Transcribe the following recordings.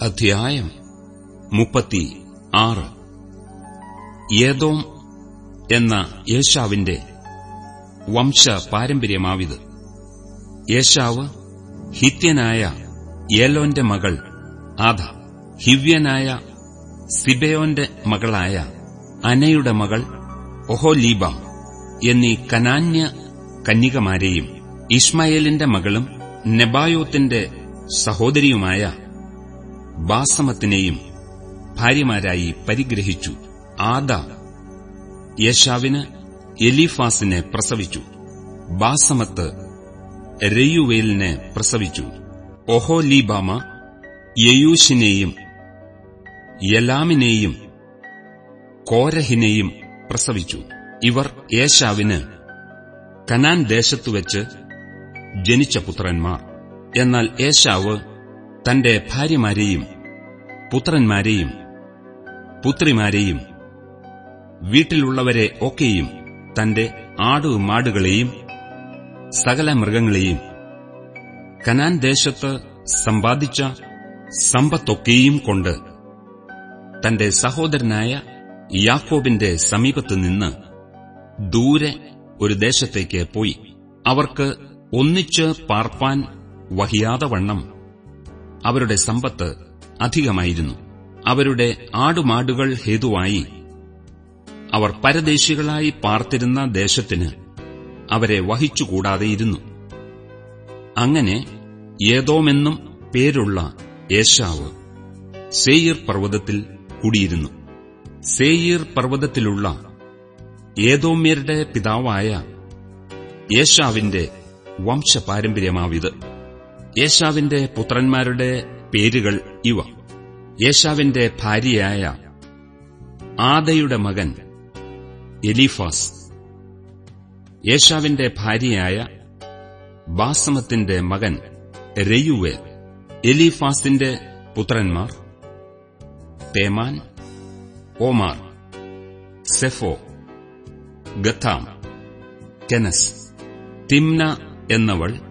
അധ്യായം മുപ്പത്തി ആറ്. ഏതോം എന്ന യേശാവിന്റെ വംശ പാരമ്പര്യമാവിത് യേശാവ് ഹിത്യനായ ഏലോന്റെ മകൾ ആധ ഹിവ്യനായ സിബയോന്റെ മകളായ അനയുടെ മകൾ ഒഹോലീബ എന്നീ കനാന്യ കന്യകമാരെയും ഇസ്മായേലിന്റെ മകളും നെബായോത്തിന്റെ സഹോദരിയുമായ ബാസമത്തിനെയും ഭാര്യമാരായി പരിഗ്രഹിച്ചു. ആദ യശാവിന് എലിഫാസിനെ പ്രസവിച്ചു. ബാസമത്ത് രയുവേലിനെ പ്രസവിച്ചു. ഒഹോലീബാമ യയൂഷിനെയും യലാമിനെയും കോരഹിനെയും പ്രസവിച്ചു. ഇവർ യേശാവിന് കനാൻ ദേശത്തുവെച്ച് ജനിച്ച പുത്രന്മാർ. എന്നാൽ ഏശാവ് തന്റെ ഭാര്യമാരെയും പുത്രന്മാരെയും പുത്രിമാരെയും വീട്ടിലുള്ളവരെ ഒക്കെയും തന്റെ ആടുമാടുകളെയും സകല മൃഗങ്ങളെയും കനാൻ ദേശത്ത് സമ്പാദിച്ച സമ്പത്തൊക്കെയും കൊണ്ട് തന്റെ സഹോദരനായ യാക്കോബിന്റെ സമീപത്ത് നിന്ന് ദൂരെ ഒരു ദേശത്തേക്ക് പോയി. അവർക്ക് ഒന്നിച്ച് പാർപ്പാൻ വഹിയാതെ വണ്ണം അവരുടെ സമ്പത്ത് അധികമായിരുന്നു. അവരുടെ ആടുമാടുകൾ ഹേതുവായി. അവർ പരദേശികളായി പാർത്തിരുന്ന ദേശത്തിന് അവരെ വഹിച്ചുകൂടാതെയിരുന്നു. അങ്ങനെ ഏതോമെന്നും പേരുള്ള യേശാവ് സേയിർ പർവതത്തിൽ കുടിയിരുന്നു. സേയിർ പർവതത്തിലുള്ള ഏതോമ്യരുടെ പിതാവായ യേശാവിന്റെ വംശപാരമ്പര്യമാവിത്. യേശാവിന്റെ പുത്രന്മാരുടെ പേരുകൾ ഇവ. യേശാവിന്റെ ഭാര്യയായ ആദയുടെ മകൻ എലിഫാസ്. യേശാവിന്റെ ഭാര്യയായ ബാസമത്തിന്റെ മകൻ രയുവേൽ. എലിഫാസിന്റെ പുത്രന്മാർ തേമാൻ ഓമാർ സെഫോ ഗത്താം കെനസ് തിംന എന്നവൾ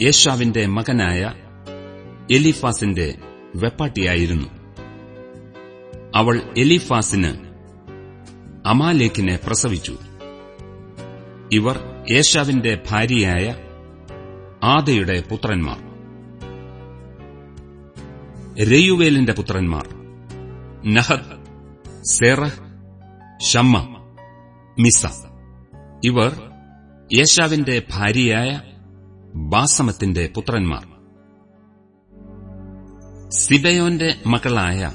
യേശാവിന്റെ മകനായ എലിഫാസിന്റെ വെപ്പാട്ടിയായിരുന്നു. അവൾ എലിഫാസിന് അമാലേക്കിനെ പ്രസവിച്ചു. ഇവർ യേശാവിന്റെ ഭാര്യയായ ആദയുടെ പുത്രന്മാർ. രയുവേലിന്റെ പുത്രന്മാർ. നഹദ് സേറഹ് ഷമ്മ മിസ ഇവർ യേശാവിന്റെ ഭാര്യയായ ബാസമത്തിന്റെ പുത്രന്മാർ. സിബയോന്റെ മകളായ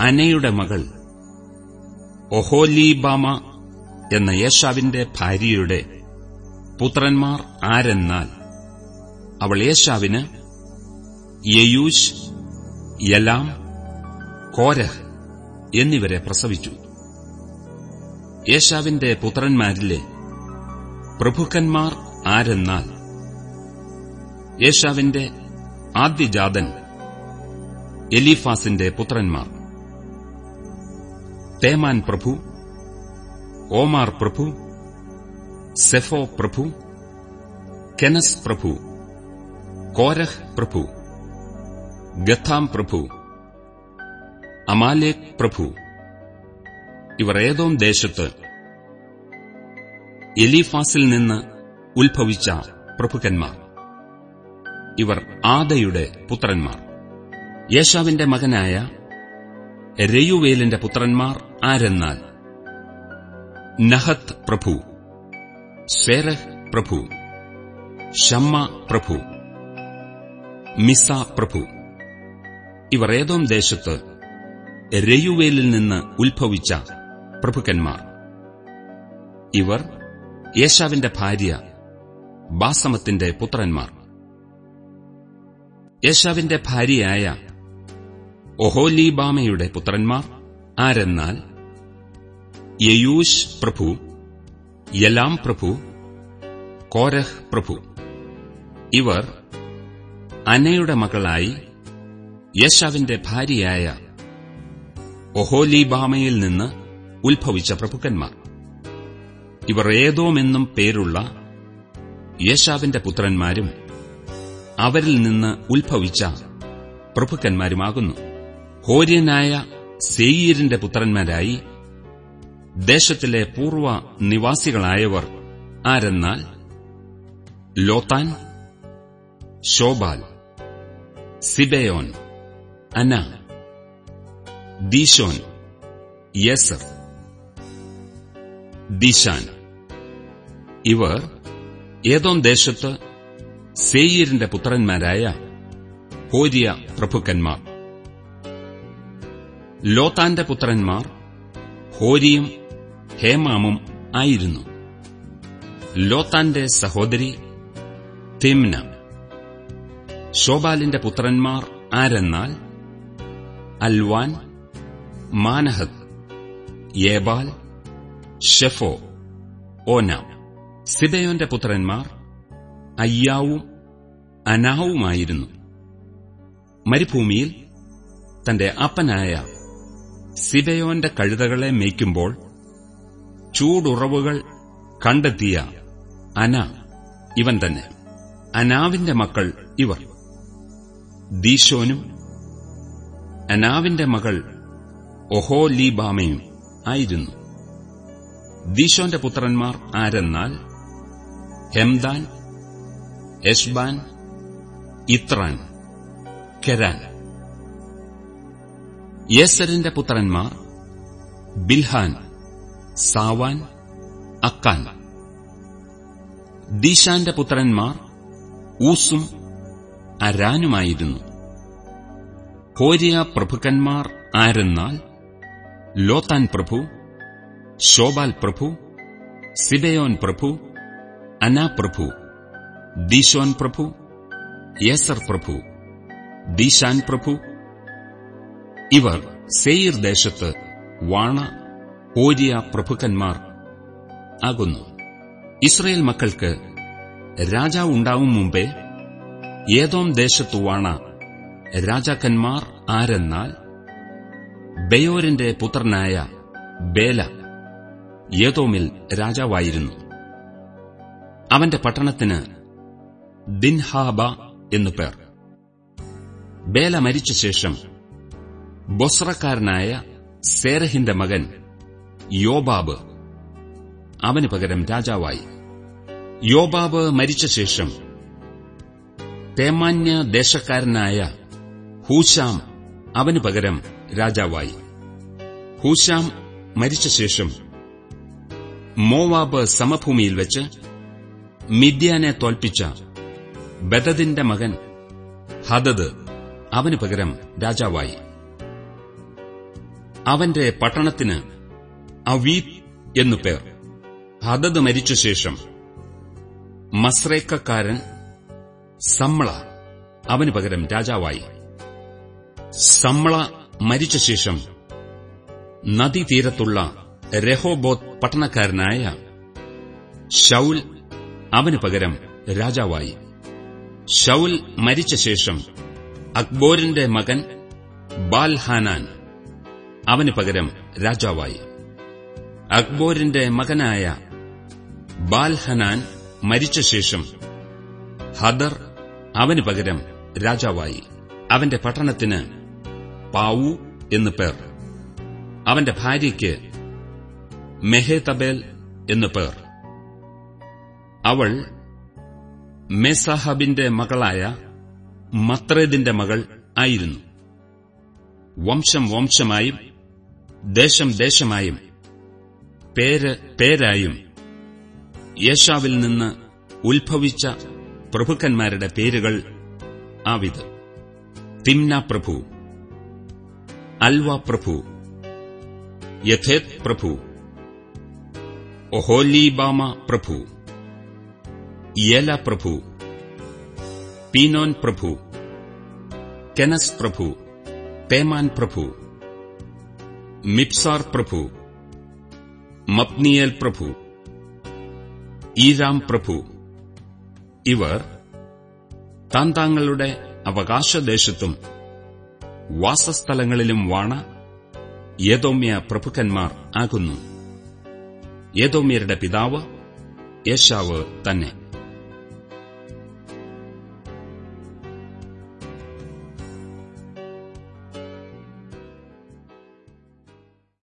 അനയുടെ മകൾ ഒഹോലീബാമ എന്ന യേശാവിന്റെ ഭാര്യയുടെ പുത്രന്മാർ ആരെന്നാൽ അവൾ യേശാവിന് യയൂഷ് യലാം കോരഹ് എന്നിവരെ പ്രസവിച്ചു. യേശാവിന്റെ പുത്രന്മാരിലെ പ്രഭുക്കന്മാർ ആരെന്നാൽ യേശാവിന്റെ ആദ്യജാതൻ എലീഫാസിന്റെ പുത്രന്മാർ. തേമാൻ പ്രഭു ഓമാർ പ്രഭു സെഫോ പ്രഭു കെനസ് പ്രഭു കോരഹ് പ്രഭു ഗഥാം പ്രഭു അമാലേക് പ്രഭു. ഇവർ ഏതോം ദേശത്ത് എലീഫാസിൽ നിന്ന് ഉത്ഭവിച്ച പ്രഭുക്കന്മാർ. ഇവർ ആദയുടെ പുത്രന്മാർ. യേശാവിന്റെ മകനായ രയുവേലിന്റെ പുത്രന്മാർ ആരെന്നാൽ? നഹത്ത് പ്രഭു സേരഹ് പ്രഭു ഷമ്മ പ്രഭു മിസ പ്രഭു. ഇവർ ഏതോം ദേശത്ത് രയുവേലിൽ നിന്ന് ഉത്ഭവിച്ച പ്രഭുക്കന്മാർ. ഇവർ യേശാവിന്റെ ഭാര്യ ബാസമത്തിന്റെ പുത്രന്മാർ. യേശാവിന്റെ ഭാര്യയായ ഒഹോലീബാമയുടെ പുത്രന്മാർ ആരെന്നാൽ? യയൂഷ് പ്രഭു യലാം പ്രഭു കോരഹ് പ്രഭു. ഇവർ അനയുടെ മകളായി യേശാവിന്റെ ഭാര്യയായ ഒഹോലീബാമയിൽ നിന്ന് ഉത്ഭവിച്ച പ്രഭുക്കന്മാർ. ഇവർ ഏതോമെന്നും പേരുള്ള യേശാവിന്റെ പുത്രന്മാരും അവരിൽ നിന്ന് ഉത്ഭവിച്ച പ്രഭുക്കന്മാരുമാകുന്നു. ഹോര്യനായ സെയ്യീരിന്റെ പുത്രന്മാരായി ദേശത്തിലെ പൂർവ നിവാസികളായവർ ആരെന്നാൽ? ലോത്താൻ ശോബാൽ സിബയോൻ അന ദീശോൻ യസർ ദീശാൻ. ഇവർ ഏതോ ദേശത്ത് സേയീരിന്റെ പുത്രന്മാരായ ഹോരിയ പ്രഭുക്കന്മാർ. ലോത്താന്റെ പുത്രന്മാർ ഹോരിയും ഹേമാമും ആയിരുന്നു. ലോത്താന്റെ സഹോദരി തിമ്ന. ശോബാലിന്റെ പുത്രന്മാർ ആരെന്നാൽ? അൽവാൻ മാനഹത് ഏബാൽ ഷെഫോ ഓന. സിബയോന്റെ പുത്രന്മാർ അയ്യാവും അനാവുമായിരുന്നു. മരുഭൂമിയിൽ തന്റെ അപ്പനായ സിബയോന്റെ കഴുതകളെ മേയ്ക്കുമ്പോൾ ചൂടുറവുകൾ കണ്ടെത്തിയ അന ഇവൻ തന്നെ. അനാവിന്റെ മക്കൾ ഇവർ. ദീശോനും അനാവിന്റെ മകൾ ഒഹോലീബാമയും ആയിരുന്നു. ദീശോന്റെ പുത്രന്മാർ ആരെന്നാൽ ഹെംദാൻ എഷ്ബാൻ ഇത്രാൻ കെരാൻ. യേസരിന്റെ പുത്രന്മാർ ബിൽഹാൻ സാവാൻ അക്കാൻ. ദീശാന്റെ പുത്രന്മാർ ഊസും അരാനുമായിരുന്നു. ഹോരിയ പ്രഭുക്കന്മാർ ആരെന്നാൽ ലോത്താൻ പ്രഭു ശോബാൽ പ്രഭു സിബയോൻ പ്രഭു അനാ പ്രഭു. ദീശോൻ പ്രഭു യേസർ പ്രഭു ദീശാൻ പ്രഭു ഇവർ സെയിർ ദേശത്ത് വാണ ഓരിയ പ്രഭുക്കന്മാർ ആകുന്നു. ഇസ്രയേൽ മക്കൾക്ക് രാജാവ് ഉണ്ടാവും മുമ്പേ ഏതോം ദേശത്തു വാണ രാജാക്കന്മാർ ആരെന്നാൽ ബയോരിന്റെ പുത്രനായ ബേല ഏതോമിൽ രാജാവായിരുന്നു. അവന്റെ പട്ടണത്തിന് ദിൻഹാബ എന്നു പേർ. ബേല മരിച്ച ശേഷം ബൊസ്രക്കാരനായ സേരഹിന്റെ മകൻ യോബാബ് അവന് പകരം രാജാവായി. യോബാബ് മരിച്ച ശേഷം തേമാന്യ ദേശക്കാരനായ ഹൂശാം അവന് പകരം രാജാവായി. ഹൂശാം മരിച്ച ശേഷം മോവാബ് സമഭൂമിയിൽ വെച്ച് മിദ്യാനെ തോൽപ്പിച്ച ബദദിന്റെ മകൻ ഹദദ്. അവന് പകരം രാജാവായി. അവന്റെ പട്ടണത്തിന് അവീപ് എന്നു പേർ. ഹദദ് മരിച്ച ശേഷം മസ്രേക്കക്കാരൻ സമ്മള അവന് പകരം രാജാവായി. സമ്മള മരിച്ച ശേഷം നദീതീരത്തുള്ള രഹോബോത് പട്ടണക്കാരനായ ഷൌൽ അവന് പകരം രാജാവായി. ഷൌൽ മരിച്ച ശേഷം അക്ബോരിന്റെ മകൻ ബാൽഹാനാൻ അവന് പകരം രാജാവായി. അക്ബോരിന്റെ മകനായ ബാൽഹനാൻ മരിച്ച ശേഷം ഹദർ അവന് പകരം രാജാവായി. അവന്റെ പട്ടണത്തിന് പാവു എന്നു പേർ. അവന്റെ ഭാര്യയ്ക്ക് മെഹേതബേൽ എന്നു പേർ. അവൾ മെസാഹബിന്റെ മകളായ മത്രേദിന്റെ മകൾ ആയിരുന്നു. വംശം വംശമായും ദേശം ദേശമായും പേര് പേരായും യേശാവിൽ നിന്ന് ഉത്ഭവിച്ച പ്രഭുക്കന്മാരുടെ പേരുകൾ ആവിത്. തിംന പ്രഭു അൽവ പ്രഭു യഥേത് പ്രഭു ഒഹോലീബാമ പ്രഭു. യേല പ്രഭു പീനോൻ പ്രഭു കെനസ് പ്രഭു തേമാൻ പ്രഭു മിപ്സാർ പ്രഭു മപ്നിയേൽ പ്രഭു ഈരാം പ്രഭു. ഇവർ താന്താങ്ങളുടെ അവകാശദേശത്തും വാസസ്ഥലങ്ങളിലും വാണ ഏതോമ്യ പ്രഭുക്കന്മാർ ആകുന്നു. ഏതോമ്യരുടെ പിതാവ് യേശാവ് തന്നെ.